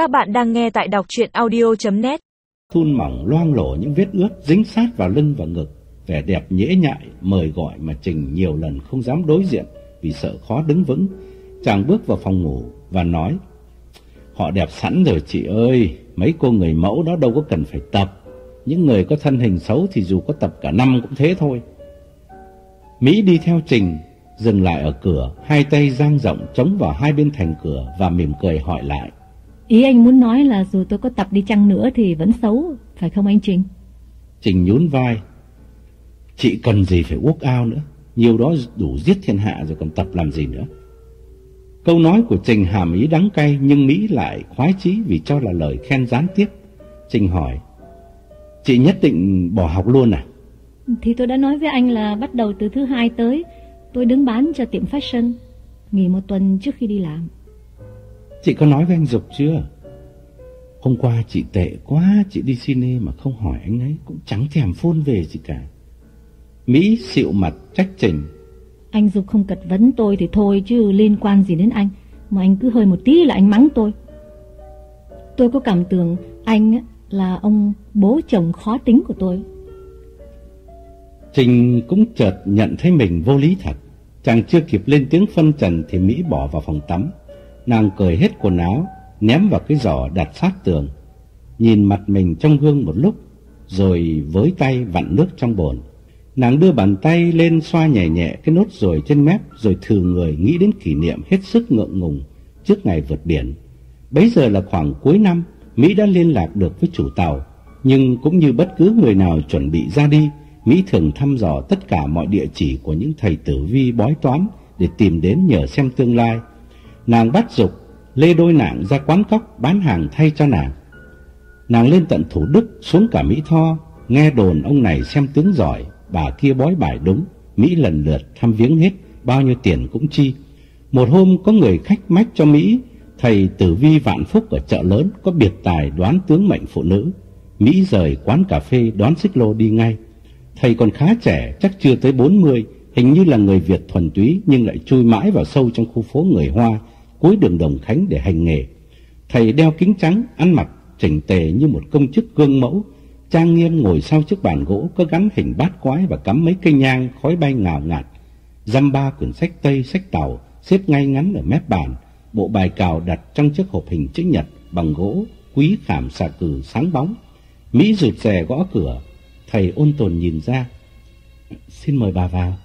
Các bạn đang nghe tại đọc chuyện audio.net Thun mỏng loang lổ những vết ướt dính sát vào lưng và ngực. Vẻ đẹp nhễ nhại, mời gọi mà Trình nhiều lần không dám đối diện vì sợ khó đứng vững. Chàng bước vào phòng ngủ và nói Họ đẹp sẵn rồi chị ơi, mấy cô người mẫu đó đâu có cần phải tập. Những người có thân hình xấu thì dù có tập cả năm cũng thế thôi. Mỹ đi theo Trình, dừng lại ở cửa, hai tay giang rộng chống vào hai bên thành cửa và mỉm cười hỏi lại. Ý anh muốn nói là dù tôi có tập đi chăng nữa thì vẫn xấu, phải không anh Trình? Trình nhún vai. Chị cần gì phải uốc ao nữa, nhiều đó đủ giết thiên hạ rồi còn tập làm gì nữa. Câu nói của Trình hàm ý đắng cay nhưng Mỹ lại khoái chí vì cho là lời khen gián tiếp. Trình hỏi, chị nhất định bỏ học luôn à? Thì tôi đã nói với anh là bắt đầu từ thứ hai tới, tôi đứng bán cho tiệm fashion, nghỉ một tuần trước khi đi làm. Chị có nói với anh Dục chưa? Hôm qua chị tệ quá, chị đi cine mà không hỏi anh ấy, cũng chẳng thèm phôn về gì cả. Mỹ xịu mặt trách Trình. Anh Dục không cật vấn tôi thì thôi chứ liên quan gì đến anh, mà anh cứ hơi một tí là anh mắng tôi. Tôi có cảm tưởng anh là ông bố chồng khó tính của tôi. Trình cũng chợt nhận thấy mình vô lý thật. Chàng chưa kịp lên tiếng phân trần thì Mỹ bỏ vào phòng tắm. Nàng cởi hết quần áo, ném vào cái giỏ đặt sát tường. Nhìn mặt mình trong gương một lúc, rồi với tay vặn nước trong bồn. Nàng đưa bàn tay lên xoa nhẹ nhẹ cái nốt ruồi trên mép rồi thử người nghĩ đến kỷ niệm hết sức ngượng ngùng trước ngày vượt biển. Bấy giờ là khoảng cuối năm, Mỹ đã liên lạc được với chủ tàu, nhưng cũng như bất cứ người nào chuẩn bị ra đi, Mỹ thường thăm dò tất cả mọi địa chỉ của những thầy tử vi bói toán để tìm đến nhờ xem tương lai. Nàng bắt dục lê đôi nàng ra quán cóc bán hàng thay cho nàng. Nàng lên tận Thủ Đức xuống cả Mỹ Tho, nghe đồn ông này xem tướng giỏi, bà kia bói bài đúng, Mỹ lần lượt thăm viếng hết, bao nhiêu tiền cũng chi. Một hôm có người khách mách cho Mỹ, thầy tử vi vạn phúc ở chợ lớn có biệt tài đoán tướng mệnh phụ nữ. Mỹ rời quán cà phê đón xích lô đi ngay. Thầy còn khá trẻ, chắc chưa tới 40, hình như là người Việt thuần túy nhưng lại chui mãi vào sâu trong khu phố người Hoa, cuối đường Đồng Khánh để hành nghề. Thầy đeo kính trắng, ăn mặc chỉnh tề như một công chức gương mẫu, trang nghiêm ngồi sau chiếc bàn gỗ có gắn hình bát quái và cắm mấy cây nhang khói bay ngào ngạt. Dăm ba quyển sách Tây, sách Tàu xếp ngay ngắn ở mép bàn, bộ bài cào đặt trong chiếc hộp hình chữ nhật bằng gỗ, quý khảm xà cừ sáng bóng. Mỹ rụt rè gõ cửa, thầy ôn tồn nhìn ra. Xin mời bà vào.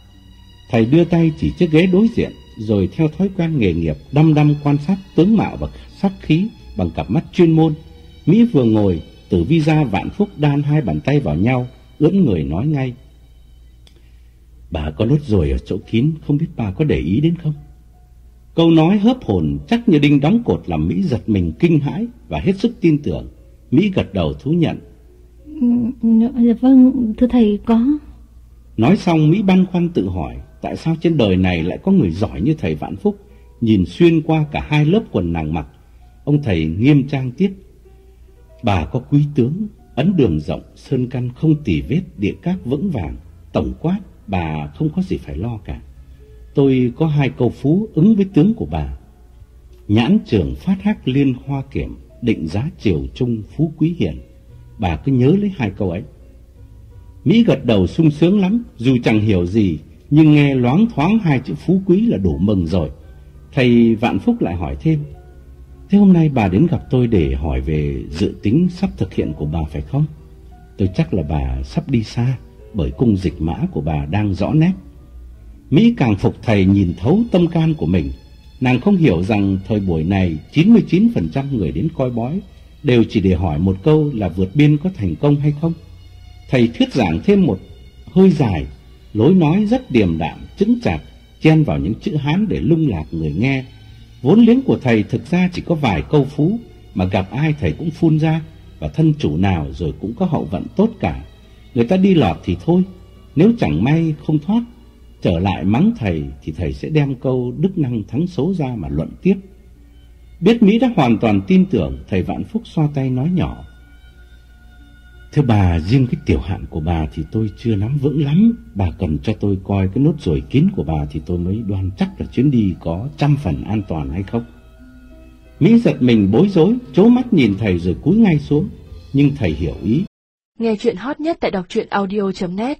Thầy đưa tay chỉ chiếc ghế đối diện, rồi theo thói quen nghề nghiệp đăm đăm quan sát tướng mạo và sắc khí bằng cặp mắt chuyên môn. Mỹ vừa ngồi, tử vi ra vạn phúc đan hai bàn tay vào nhau, ưỡn người nói ngay. Bà có nốt ruồi ở chỗ kín, không biết bà có để ý đến không? Câu nói hớp hồn chắc như đinh đóng cột làm Mỹ giật mình kinh hãi và hết sức tin tưởng. Mỹ gật đầu thú nhận. Dạ vâng, thưa thầy có. Nói xong Mỹ băn khoăn tự hỏi tại sao trên đời này lại có người giỏi như thầy Vạn Phúc, nhìn xuyên qua cả hai lớp quần nàng mặc. Ông thầy nghiêm trang tiếp. Bà có quý tướng, ấn đường rộng, sơn căn không tỉ vết, địa các vững vàng. Tổng quát, bà không có gì phải lo cả. Tôi có hai câu phú ứng với tướng của bà. Nhãn trường phát hắc liên hoa kiểm, định giá triều trung phú quý hiển. Bà cứ nhớ lấy hai câu ấy. Mỹ gật đầu sung sướng lắm, dù chẳng hiểu gì, nhưng nghe loáng thoáng hai chữ phú quý là đủ mừng rồi. Thầy Vạn Phúc lại hỏi thêm, Thế hôm nay bà đến gặp tôi để hỏi về dự tính sắp thực hiện của bà phải không? Tôi chắc là bà sắp đi xa, bởi cung dịch mã của bà đang rõ nét. Mỹ càng phục thầy nhìn thấu tâm can của mình. Nàng không hiểu rằng thời buổi này 99% người đến coi bói đều chỉ để hỏi một câu là vượt biên có thành công hay không. Thầy thuyết giảng thêm một hơi dài, lối nói rất điềm đạm, chững chạc, chen vào những chữ Hán để lung lạc người nghe. Vốn liếng của thầy thực ra chỉ có vài câu phú, mà gặp ai thầy cũng phun ra, và thân chủ nào rồi cũng có hậu vận tốt cả. Người ta đi lọt thì thôi, nếu chẳng may không thoát, trở lại mắng thầy thì thầy sẽ đem câu đức năng thắng số ra mà luận tiếp. Biết Mỹ đã hoàn toàn tin tưởng, thầy Vạn Phúc xoa tay nói nhỏ. Thưa bà, riêng cái tiểu hạn của bà thì tôi chưa nắm vững lắm. Bà cần cho tôi coi cái nốt ruồi kín của bà thì tôi mới đoan chắc là chuyến đi có trăm phần an toàn hay không. Mỹ giật mình bối rối, chố mắt nhìn thầy rồi cúi ngay xuống, nhưng thầy hiểu ý. Nghe chuyện hot nhất tại đọc truyện audio.net